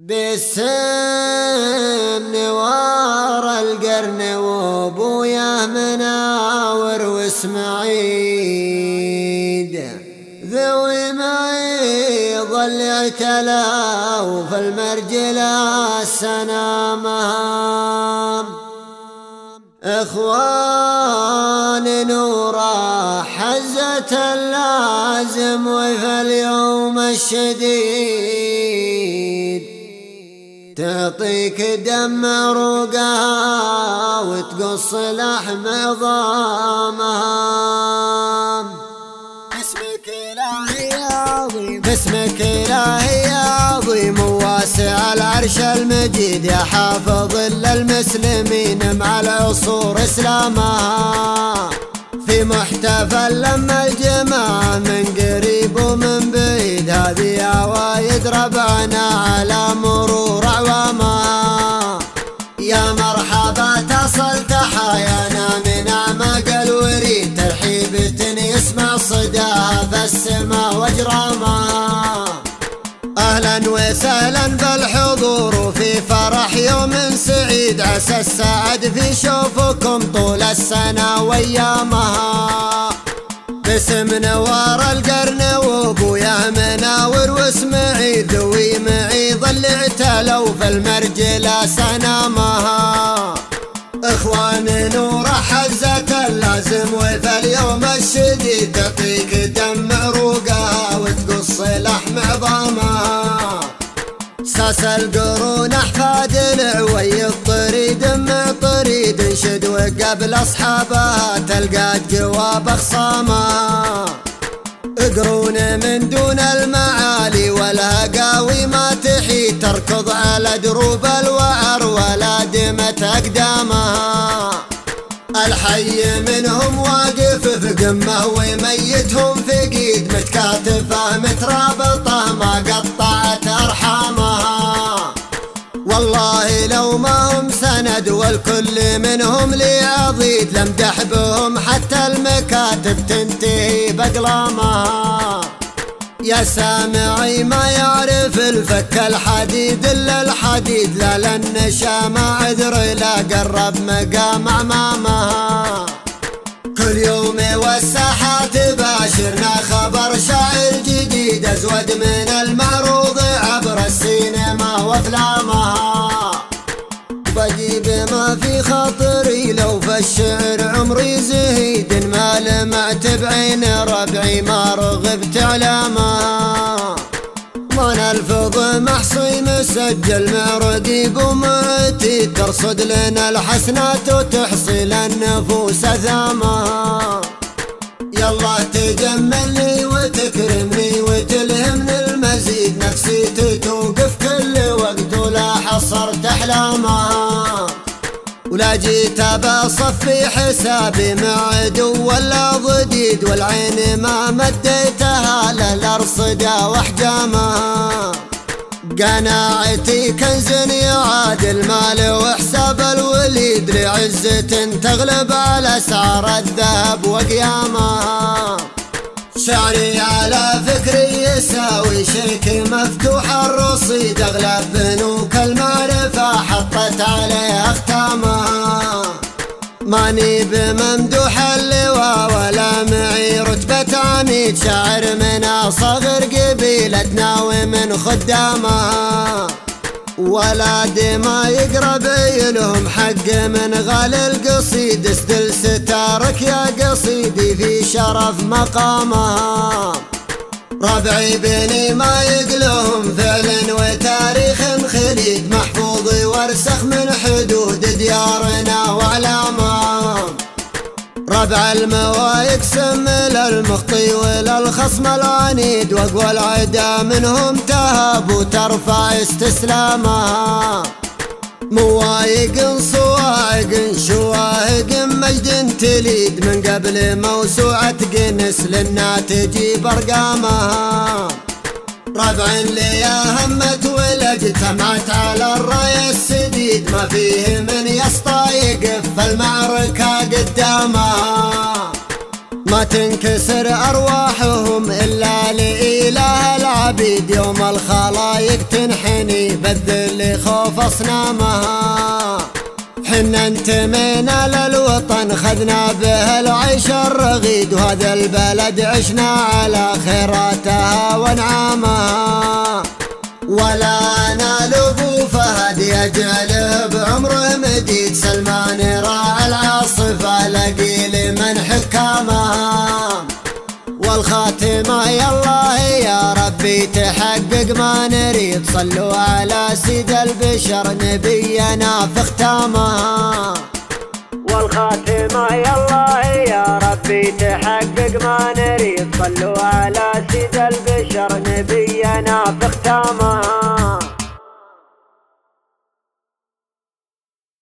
بالسن ورا القرن وابويا مناور واسمعيد ذوي معي ظل اعتلى وفي المرجلة السنا مهام إخوان نورا حزة اللازم وفي اليوم الشديد. تعطيك دم عروقها وتقص لحم عظامها اسمك إلهي عظيم. اسمك إلهي عظيم وواسع العرش المجيد يا حافظ للمسلمين مع العصور اسلامها في محتفل لما الجماعة ربعنا على مرور أعوامها يا مرحبا تصل تحايانا من أعماق الوريد ترحيبة يسمع صداها في السماء واجرامها أهلا وسهلا بالحضور. وفي فرح يوم سعيد عسى السعد في شوفكم طول السنة وأيامها. باسم نوار القرن اعتلوا في المرجلة سنامها. اخوان نور حزة اللازم وفي اليوم الشديد تعطيك دم عروقها وتقص لحم عظامها. ساس القرون أحفاد العوي الطريد دمع طريد انشد وقبل أصحابها تلقى جواب أخصامها. قرون من دون المعالي والهقاوي ما تحي تركض على دروب الوعر ولا دمت أقدامها. الحي منهم واقف في قمة وميتهم فقيد متكاتفة مترابطة ما قطعت أرحامها. والله لو ما هم سند والكل منهم لي عضيد لمدح بهم حتى المكاتب تنتهي بقلامها يا سامعي ما يعرف الفك الحديد إلا الحديد. لا للنشا ما عذر لا قرب مقام أمامها. كل يوم والساحات باشرنا خبر شاعر جديد أزود من المعروض عبر السينما وأفلامها. بجيب ما في خاطري لو في الشعر عمري زهيد. ما لمعت بعين ربعي ما رغبت علامها من الفض محصي مسجل معردي قمتي ترصد لنا الحسنات وتحصي للنفوس اثامها يلا تجملني وتكرمني وتلهمني المزيد نفسي توقف كل وقت ولا حصرت احلامها ولا جيت بصفي حسابي مع عدو ولا ضديد والعين ما مديتها للارصدة واحجامها قناعتي كنز يعادل مال وحساب الوليد لعزة تغلب على أسعار الذهب وقيامها. شعري على فكري يساوي شيك مفتوح الرصيد اغلب بنوك المعرفة حطت عليه أختامها. ماني بممدوح اللواء ولا معي رتبة عميد. شاعر من اصغر قبيلتنا ومن خدامها ولاد ما يقرب لهم حق من غالي القصيد. اسدل ستارك يا قصيدي في شرف مقامها ربعي بني ما يقلهم فعل وتاريخ خليد. محفوظ وارسخ من حدود ديارنا واعلامها ربع الموا يقسم للمخطي وللخصم العنيد واقوى العدا منهم تهاب وترفع استسلامها موايق صواعق شواهق مجد تليد من قبل موسوعة قنس لنا تجيب ارقامها ربع اللي همت والاجتمعت على الراية السديد ما فيه من يسطا يقف المعركة قدامها ما تنكسر أرواحهم إلا لإله العبيد يوم الخلايق تنحني بالذل خوف أصنامها حنا انتمينا للوطن خذنا به العيش الرغيد وهذا البلد عشنا على خيراتها ونعامها ولا أنا لابو فهد يجعله العاصفه لقيل من حكامها والخاتمة يا الله يا ربي تحقق ما نريد. صلوا على سيد البشر نبينا في ختامها والخاتمة يا الله يا ربي تحقق ما نريد. صلوا على سيد البشر نبينا في ختامها